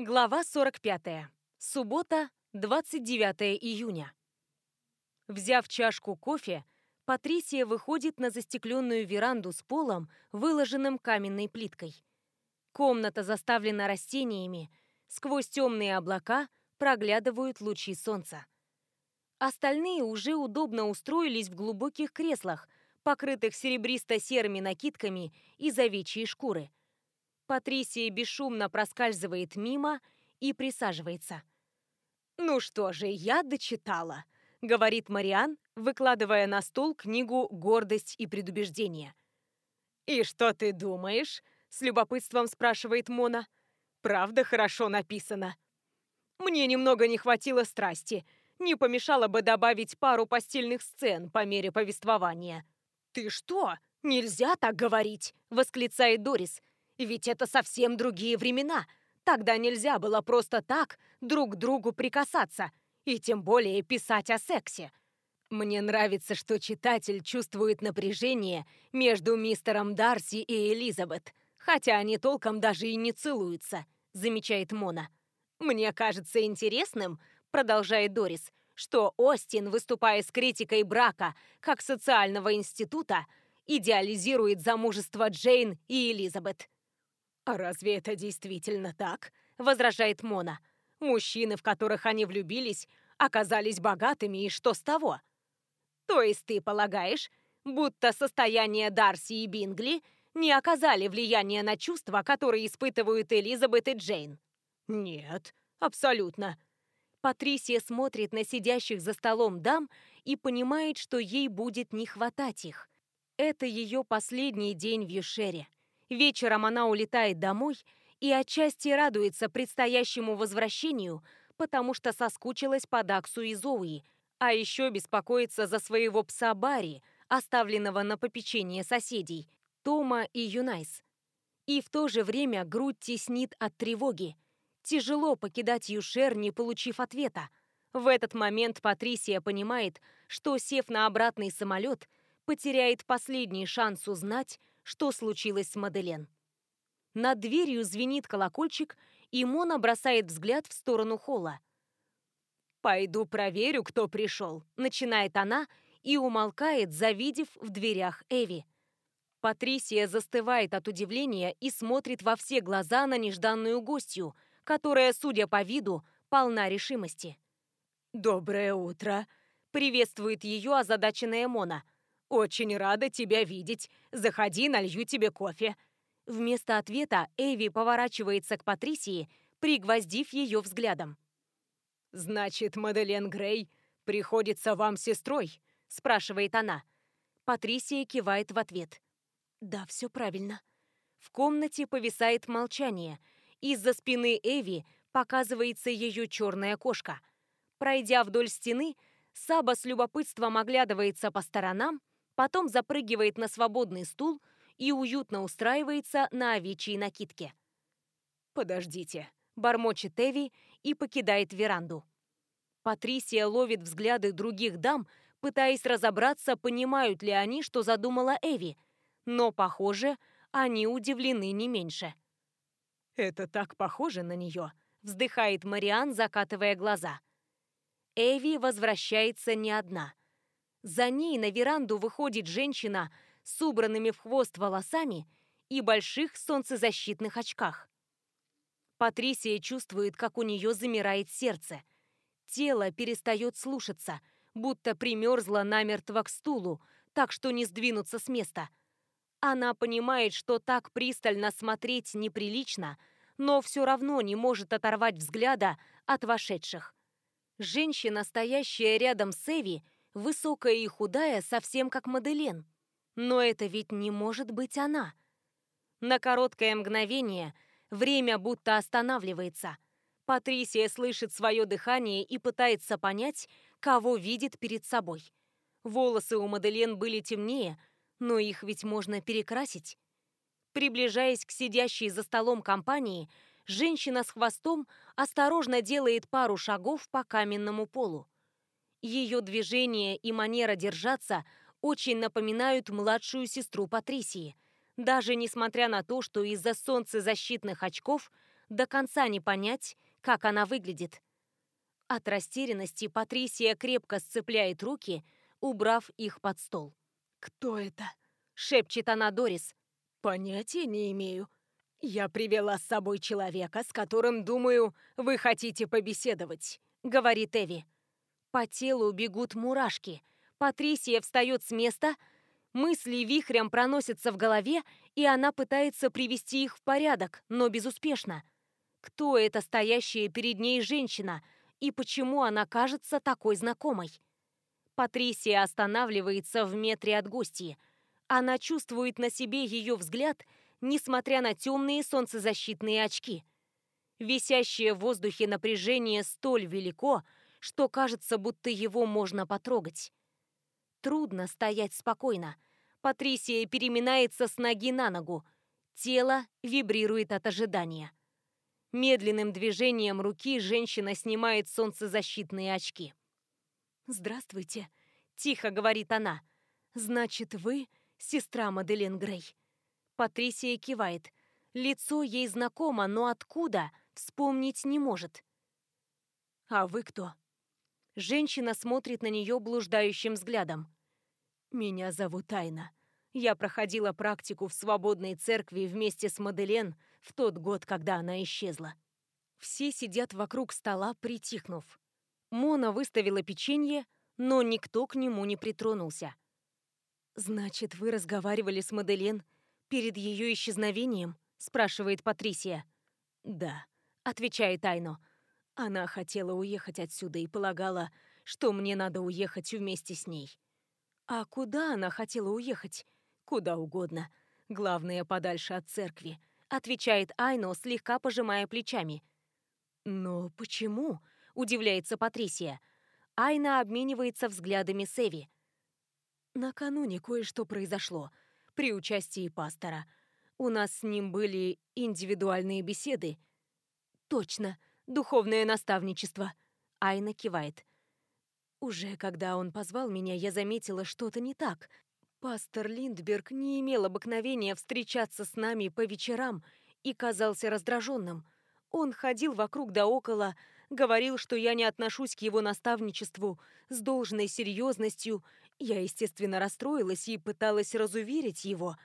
Глава 45. Суббота, 29 июня. Взяв чашку кофе, Патрисия выходит на застекленную веранду с полом, выложенным каменной плиткой. Комната заставлена растениями, сквозь темные облака проглядывают лучи солнца. Остальные уже удобно устроились в глубоких креслах, покрытых серебристо-серыми накидками из овечьей шкуры – Патрисия бесшумно проскальзывает мимо и присаживается. «Ну что же, я дочитала», — говорит Мариан, выкладывая на стол книгу «Гордость и предубеждение». «И что ты думаешь?» — с любопытством спрашивает Мона. «Правда хорошо написано?» «Мне немного не хватило страсти. Не помешало бы добавить пару постельных сцен по мере повествования». «Ты что? Нельзя так говорить!» — восклицает Дорис. Ведь это совсем другие времена. Тогда нельзя было просто так друг к другу прикасаться, и тем более писать о сексе. Мне нравится, что читатель чувствует напряжение между мистером Дарси и Элизабет, хотя они толком даже и не целуются, замечает Мона. Мне кажется интересным, продолжает Дорис, что Остин, выступая с критикой брака как социального института, идеализирует замужество Джейн и Элизабет. «А разве это действительно так?» – возражает Мона. «Мужчины, в которых они влюбились, оказались богатыми, и что с того?» «То есть ты полагаешь, будто состояние Дарси и Бингли не оказали влияния на чувства, которые испытывают Элизабет и Джейн?» «Нет, абсолютно». Патрисия смотрит на сидящих за столом дам и понимает, что ей будет не хватать их. Это ее последний день в Юшере. Вечером она улетает домой и отчасти радуется предстоящему возвращению, потому что соскучилась по Даксу и Зоуи, а еще беспокоится за своего пса Барри, оставленного на попечение соседей, Тома и Юнайс. И в то же время грудь теснит от тревоги. Тяжело покидать Юшер, не получив ответа. В этот момент Патрисия понимает, что, сев на обратный самолет, потеряет последний шанс узнать, что случилось с Маделен. Над дверью звенит колокольчик, и Мона бросает взгляд в сторону холла. «Пойду проверю, кто пришел», — начинает она и умолкает, завидев в дверях Эви. Патрисия застывает от удивления и смотрит во все глаза на нежданную гостью, которая, судя по виду, полна решимости. «Доброе утро!» — приветствует ее озадаченная Мона — «Очень рада тебя видеть. Заходи, налью тебе кофе». Вместо ответа Эви поворачивается к Патрисии, пригвоздив ее взглядом. «Значит, Маделен Грей приходится вам сестрой?» – спрашивает она. Патрисия кивает в ответ. «Да, все правильно». В комнате повисает молчание. Из-за спины Эви показывается ее черная кошка. Пройдя вдоль стены, Саба с любопытством оглядывается по сторонам потом запрыгивает на свободный стул и уютно устраивается на овечьей накидке. «Подождите», — бормочет Эви и покидает веранду. Патрисия ловит взгляды других дам, пытаясь разобраться, понимают ли они, что задумала Эви, но, похоже, они удивлены не меньше. «Это так похоже на нее», — вздыхает Мариан, закатывая глаза. Эви возвращается не одна. За ней на веранду выходит женщина с убранными в хвост волосами и больших солнцезащитных очках. Патрисия чувствует, как у нее замирает сердце. Тело перестает слушаться, будто примерзло намертво к стулу, так что не сдвинуться с места. Она понимает, что так пристально смотреть неприлично, но все равно не может оторвать взгляда от вошедших. Женщина, стоящая рядом с Эви, высокая и худая, совсем как Маделен. Но это ведь не может быть она. На короткое мгновение время будто останавливается. Патрисия слышит свое дыхание и пытается понять, кого видит перед собой. Волосы у Маделен были темнее, но их ведь можно перекрасить. Приближаясь к сидящей за столом компании, женщина с хвостом осторожно делает пару шагов по каменному полу. Ее движение и манера держаться очень напоминают младшую сестру Патрисии, даже несмотря на то, что из-за солнцезащитных очков до конца не понять, как она выглядит. От растерянности Патрисия крепко сцепляет руки, убрав их под стол. «Кто это?» — шепчет она Дорис. «Понятия не имею. Я привела с собой человека, с которым, думаю, вы хотите побеседовать», — говорит Эви. По телу бегут мурашки. Патрисия встает с места, мысли вихрем проносятся в голове, и она пытается привести их в порядок, но безуспешно. Кто эта стоящая перед ней женщина — и почему она кажется такой знакомой. Патрисия останавливается в метре от гостьи. Она чувствует на себе ее взгляд, несмотря на темные солнцезащитные очки. Висящее в воздухе напряжение столь велико, что кажется, будто его можно потрогать. Трудно стоять спокойно. Патрисия переминается с ноги на ногу. Тело вибрирует от ожидания. Медленным движением руки женщина снимает солнцезащитные очки. «Здравствуйте», — тихо говорит она. «Значит, вы сестра Маделен Грей?» Патрисия кивает. Лицо ей знакомо, но откуда, вспомнить не может. «А вы кто?» Женщина смотрит на нее блуждающим взглядом. «Меня зовут Айна. Я проходила практику в свободной церкви вместе с Маделен в тот год, когда она исчезла. Все сидят вокруг стола, притихнув. Мона выставила печенье, но никто к нему не притронулся. «Значит, вы разговаривали с Маделен перед ее исчезновением?» – спрашивает Патрисия. «Да», – отвечает Айно. Она хотела уехать отсюда и полагала, что мне надо уехать вместе с ней. А куда она хотела уехать? Куда угодно. Главное, подальше от церкви. — отвечает Айно, слегка пожимая плечами. «Но почему?» — удивляется Патрисия. Айна обменивается взглядами с Эви. «Накануне кое-что произошло. При участии пастора. У нас с ним были индивидуальные беседы». «Точно, духовное наставничество», — Айна кивает. Уже когда он позвал меня, я заметила что-то не так. Пастор Линдберг не имел обыкновения встречаться с нами по вечерам и казался раздраженным. Он ходил вокруг да около, говорил, что я не отношусь к его наставничеству с должной серьезностью. Я, естественно, расстроилась и пыталась разуверить его.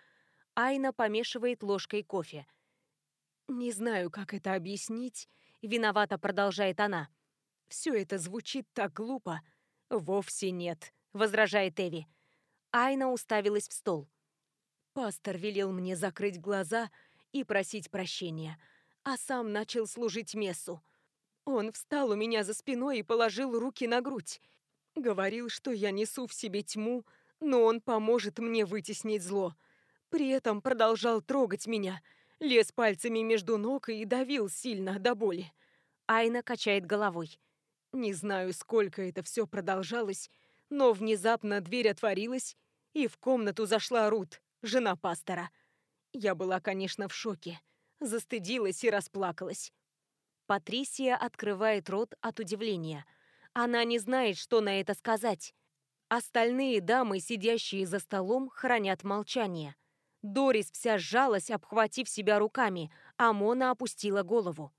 Айна помешивает ложкой кофе. «Не знаю, как это объяснить», — виновато продолжает она. «Все это звучит так глупо». «Вовсе нет», — возражает Эви. Айна уставилась в стол. Пастор велел мне закрыть глаза и просить прощения, а сам начал служить мессу. Он встал у меня за спиной и положил руки на грудь. Говорил, что я несу в себе тьму, но он поможет мне вытеснить зло. При этом продолжал трогать меня, лез пальцами между ног и давил сильно до боли. Айна качает головой. Не знаю, сколько это все продолжалось, но внезапно дверь отворилась, и в комнату зашла Рут, жена пастора. Я была, конечно, в шоке, застыдилась и расплакалась. Патрисия открывает рот от удивления. Она не знает, что на это сказать. Остальные дамы, сидящие за столом, хранят молчание. Дорис вся сжалась, обхватив себя руками, а Мона опустила голову.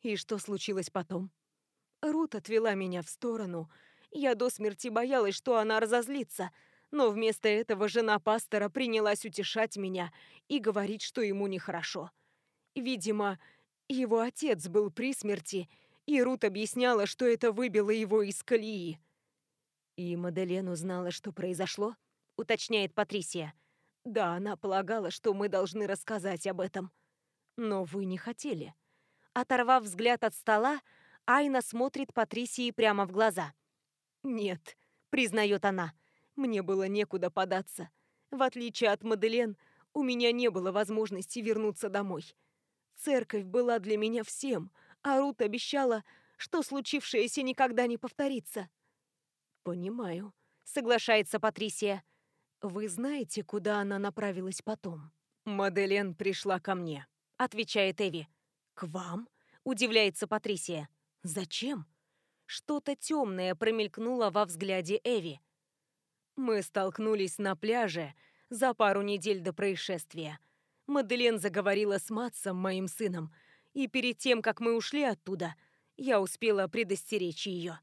И что случилось потом? Рут отвела меня в сторону. Я до смерти боялась, что она разозлится — но вместо этого жена пастора принялась утешать меня и говорить, что ему нехорошо. Видимо, его отец был при смерти, и Рут объясняла, что это выбило его из колеи. «И Маделен узнала, что произошло?» — уточняет Патрисия. «Да, она полагала, что мы должны рассказать об этом. Но вы не хотели». Оторвав взгляд от стола, Айна смотрит Патрисии прямо в глаза. «Нет», — признает она, — мне было некуда податься. В отличие от Маделен, у меня не было возможности вернуться домой. Церковь была для меня всем, а Рут обещала, что случившееся никогда не повторится. «Понимаю», — соглашается Патрисия. «Вы знаете, куда она направилась потом?» «Маделен пришла ко мне», — отвечает Эви. «К вам?» — удивляется Патрисия. «Зачем?» Что-то темное промелькнуло во взгляде Эви. Мы столкнулись на пляже за пару недель до происшествия. Маделен заговорила с Матсом, моим сыном, И перед тем, как мы ушли оттуда, я успела предостеречь ее.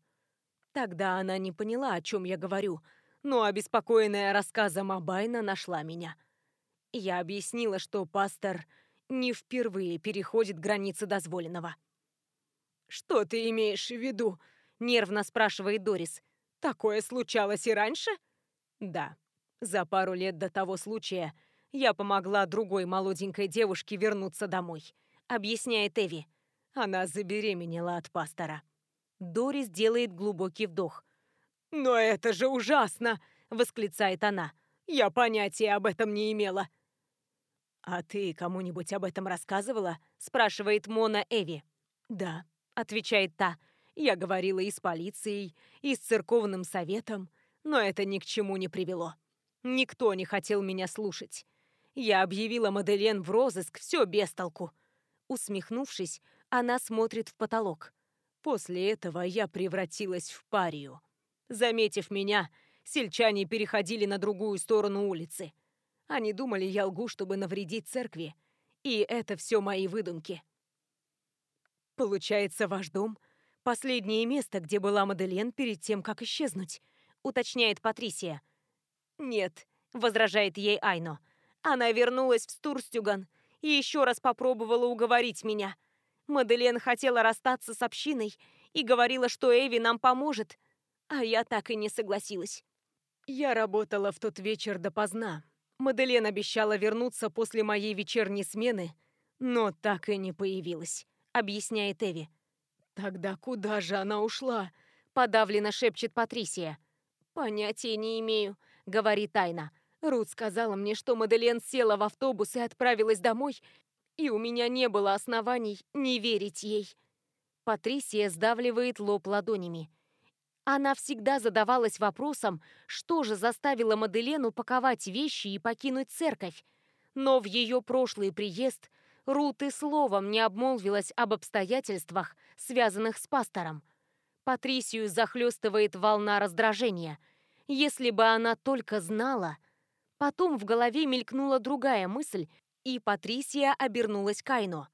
Тогда она не поняла, о чем я говорю, но обеспокоенная рассказом Абайна нашла меня. Я объяснила, что пастор не впервые переходит границы дозволенного. «Что ты имеешь в виду?» — нервно спрашивает Дорис. «Такое случалось и раньше?» «Да. За пару лет до того случая я помогла другой молоденькой девушке вернуться домой», — объясняет Эви. Она забеременела от пастора. Дорис делает глубокий вдох. «Но это же ужасно!» — восклицает она. «Я понятия об этом не имела». «А ты кому-нибудь об этом рассказывала?» — спрашивает Мона Эви. «Да», — отвечает та. «Я говорила и с полицией, и с церковным советом, но это ни к чему не привело. Никто не хотел меня слушать. Я объявила Маделен в розыск, все без толку». Усмехнувшись, она смотрит в потолок. После этого я превратилась в парию. Заметив меня, сельчане переходили на другую сторону улицы. Они думали, я лгу, чтобы навредить церкви. И это все мои выдумки. Получается, ваш дом — последнее место, где была Маделен перед тем, как исчезнуть, уточняет Патрисия. Нет, возражает ей Айно. Она вернулась в Стурстюган и еще раз попробовала уговорить меня. Маделен хотела расстаться с общиной и говорила, что Эви нам поможет, а я так и не согласилась. Я работала в тот вечер допоздна, Маделен обещала вернуться после моей вечерней смены, но так и не появилась, объясняет Эви. Тогда куда же она ушла? Подавленно шепчет Патрисия. Понятия не имею, говорит Тайна. Рут сказала мне, что Маделен села в автобус и отправилась домой, и у меня не было оснований не верить ей. Патрисия сдавливает лоб ладонями. Она всегда задавалась вопросом, что же заставило Маделену паковать вещи и покинуть церковь. Но в ее прошлый приезд Рут и словом не обмолвилась об обстоятельствах, связанных с пастором. Патрисию захлестывает волна раздражения. Если бы она только знала... Потом в голове мелькнула другая мысль, и Патрисия обернулась к Айно.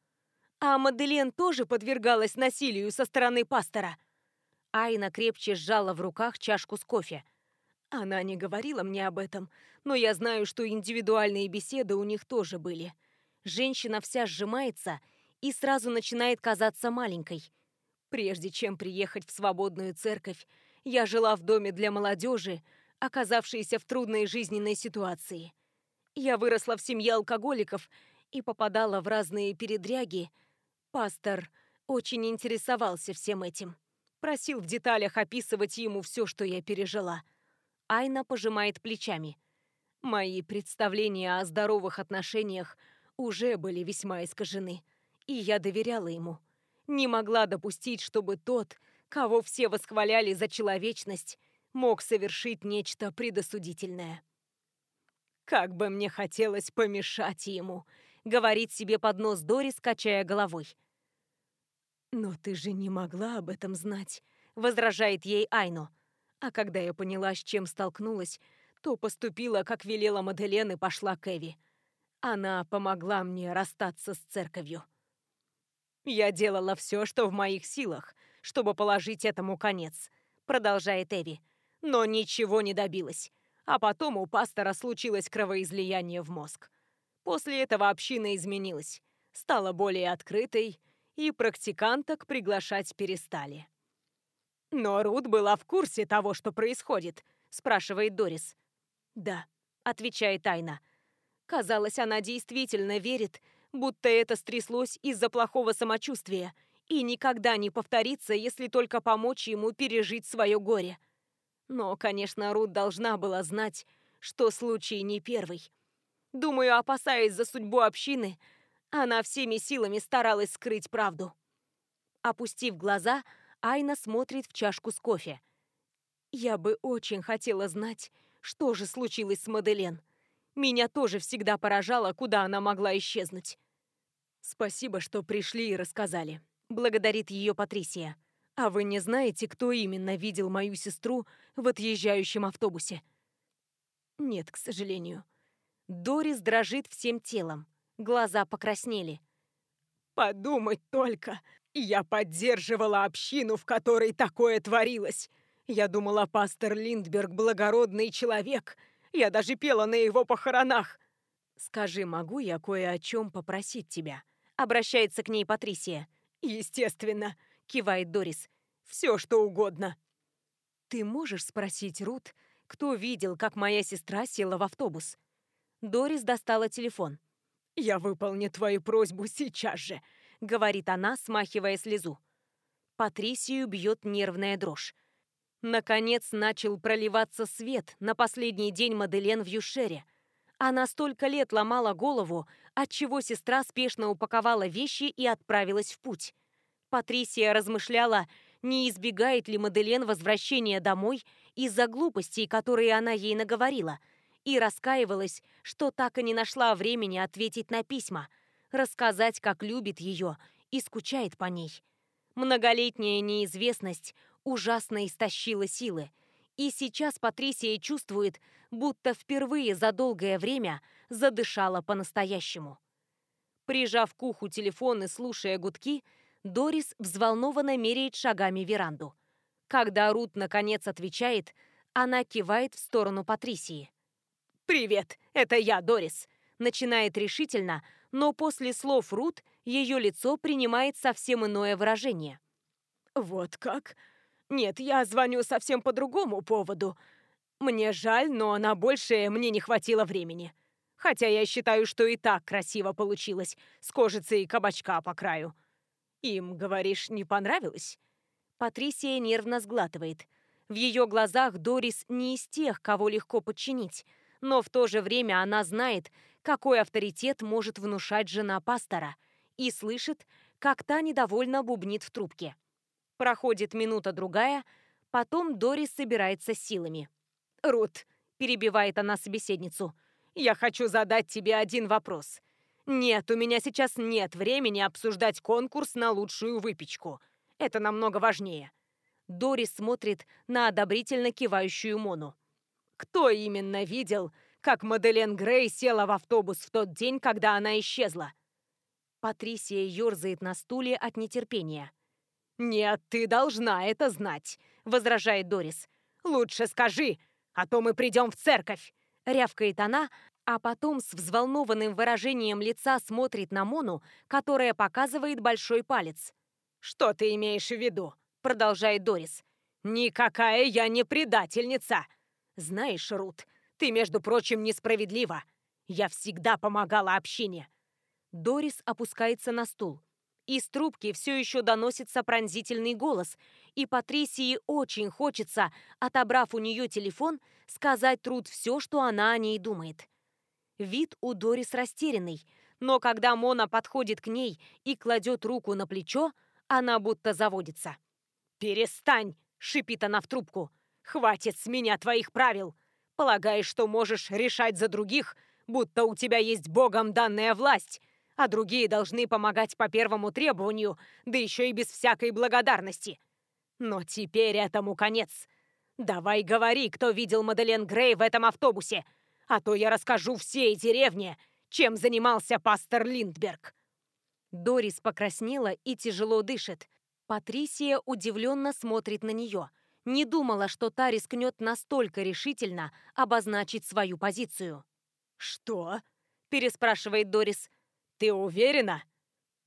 А Маделен тоже подвергалась насилию со стороны пастора. Айна крепче сжала в руках чашку с кофе. Она не говорила мне об этом, но я знаю, что индивидуальные беседы у них тоже были. Женщина вся сжимается и сразу начинает казаться маленькой. Прежде чем приехать в свободную церковь, я жила в доме для молодежи, оказавшейся в трудной жизненной ситуации. Я выросла в семье алкоголиков и попадала в разные передряги. Пастор очень интересовался всем этим. Просил в деталях описывать ему все, что я пережила. Айна пожимает плечами. Мои представления о здоровых отношениях уже были весьма искажены, и я доверяла ему. Не могла допустить, чтобы тот, кого все восхваляли за человечность, мог совершить нечто предосудительное. «Как бы мне хотелось помешать ему», — говорит себе под нос Дорис, качая головой. «Но ты же не могла об этом знать», — возражает ей Айно. А когда я поняла, с чем столкнулась, то поступила, как велела Маделен, и пошла к Эви. Она помогла мне расстаться с церковью. «Я делала все, что в моих силах, чтобы положить этому конец», — продолжает Эви. «Но ничего не добилась. А потом у пастора случилось кровоизлияние в мозг. После этого община изменилась, стала более открытой, и практиканток приглашать перестали. «Но Рут была в курсе того, что происходит», — спрашивает Дорис. «Да», — отвечает Тайна. Казалось, она действительно верит, будто это стряслось из-за плохого самочувствия и никогда не повторится, если только помочь ему пережить свое горе. Но, конечно, Рут должна была знать, что случай не первый. Думаю, опасаясь за судьбу общины, она всеми силами старалась скрыть правду. Опустив глаза, Айна смотрит в чашку с кофе. Я бы очень хотела знать, что же случилось с Маделен. Меня тоже всегда поражало, куда она могла исчезнуть. Спасибо, что пришли и рассказали. Благодарит ее Патрисия. А вы не знаете, кто именно видел мою сестру в отъезжающем автобусе? Нет, к сожалению. Дорис дрожит всем телом. Глаза покраснели. Подумать только, я поддерживала общину, в которой такое творилось. Я думала, пастор Линдберг благородный человек. Я даже пела на его похоронах. «Скажи, могу я кое о чем попросить тебя?» Обращается к ней Патрисия. «Естественно», — кивает Дорис. «Все, что угодно». «Ты можешь спросить Рут, кто видел, как моя сестра села в автобус?» Дорис достала телефон. «Я выполню твою просьбу сейчас же», — говорит она, смахивая слезу. Патрисию бьет нервная дрожь. Наконец начал проливаться свет на последний день Маделен в Юшере. Она столько лет ломала голову, отчего сестра спешно упаковала вещи и отправилась в путь. Патрисия размышляла, не избегает ли Маделен возвращения домой из-за глупостей, которые она ей наговорила, и раскаивалась, что так и не нашла времени ответить на письма, рассказать, как любит ее и скучает по ней. Многолетняя неизвестность ужасно истощила силы, и сейчас Патрисия чувствует, будто впервые за долгое время задышала по-настоящему. Прижав к уху телефон и слушая гудки, Дорис взволнованно меряет шагами веранду. Когда Рут наконец отвечает, она кивает в сторону Патрисии. «Привет, это я, Дорис», начинает решительно, но после слов Рут ее лицо принимает совсем иное выражение. «Вот как? Нет, я звоню совсем по другому поводу. Мне жаль, но на большее мне не хватило времени. Хотя я считаю, что и так красиво получилось, с кожицей кабачка по краю. Им, говоришь, не понравилось?» Патрисия нервно сглатывает. В ее глазах Дорис не из тех, кого легко подчинить, но в то же время она знает, какой авторитет может внушать жена пастора, и слышит, как та недовольно бубнит в трубке. Проходит минута-другая, потом Дорис собирается силами. «Рут», — перебивает она собеседницу, — «я хочу задать тебе один вопрос. «Нет, у меня сейчас нет времени обсуждать конкурс на лучшую выпечку. Это намного важнее». Дорис смотрит на одобрительно кивающую Мону. «Кто именно видел, как Маделен Грей села в автобус в тот день, когда она исчезла?» Патрисия ерзает на стуле от нетерпения. «Нет, ты должна это знать», — возражает Дорис. «Лучше скажи, а то мы придем в церковь», — рявкает она, а потом с взволнованным выражением лица смотрит на Мону, которая показывает большой палец. «Что ты имеешь в виду?» — продолжает Дорис. «Никакая я не предательница! Знаешь, Рут, ты, между прочим, несправедлива. Я всегда помогала общине». Дорис опускается на стул. Из трубки все еще доносится пронзительный голос, и Патрисии очень хочется, отобрав у нее телефон, сказать Рут все, что она о ней думает. Вид у Дорис растерянный, но когда Мона подходит к ней и кладет руку на плечо, она будто заводится. «Перестань!» — шипит она в трубку. «Хватит с меня твоих правил! Полагаешь, что можешь решать за других, будто у тебя есть богом данная власть, а другие должны помогать по первому требованию, да еще и без всякой благодарности. Но теперь этому конец. Давай говори, кто видел Маделен Грей в этом автобусе, а то я расскажу всей деревне, чем занимался пастор Линдберг». Дорис покраснела и тяжело дышит. Патрисия удивленно смотрит на нее. Не думала, что та рискнет настолько решительно обозначить свою позицию. «Что?» – переспрашивает Дорис. «Ты уверена?»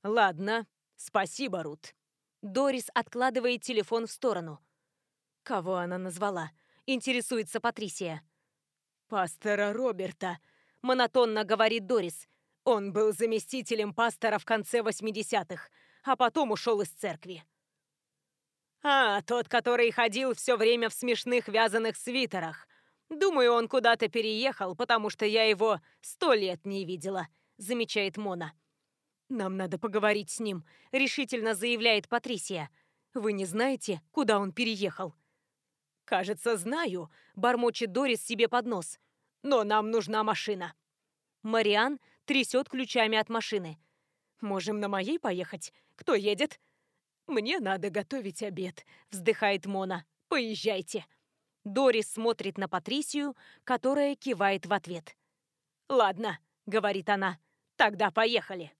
«Ладно, спасибо, Рут». Дорис откладывает телефон в сторону. «Кого она назвала?» – интересуется Патрисия. «Пастора Роберта», — монотонно говорит Дорис. «Он был заместителем пастора в конце 80-х, а потом ушел из церкви». «А, тот, который ходил все время в смешных вязаных свитерах. Думаю, он куда-то переехал, потому что я его сто лет не видела», — замечает Мона. «Нам надо поговорить с ним», — решительно заявляет Патрисия. «Вы не знаете, куда он переехал?» «Кажется, знаю», — бормочет Дорис себе под нос. «Но нам нужна машина». Мариан трясет ключами от машины. «Можем на моей поехать? Кто едет?» «Мне надо готовить обед», — вздыхает Мона. «Поезжайте». Дорис смотрит на Патрисию, которая кивает в ответ. «Ладно», — говорит она, — «тогда поехали».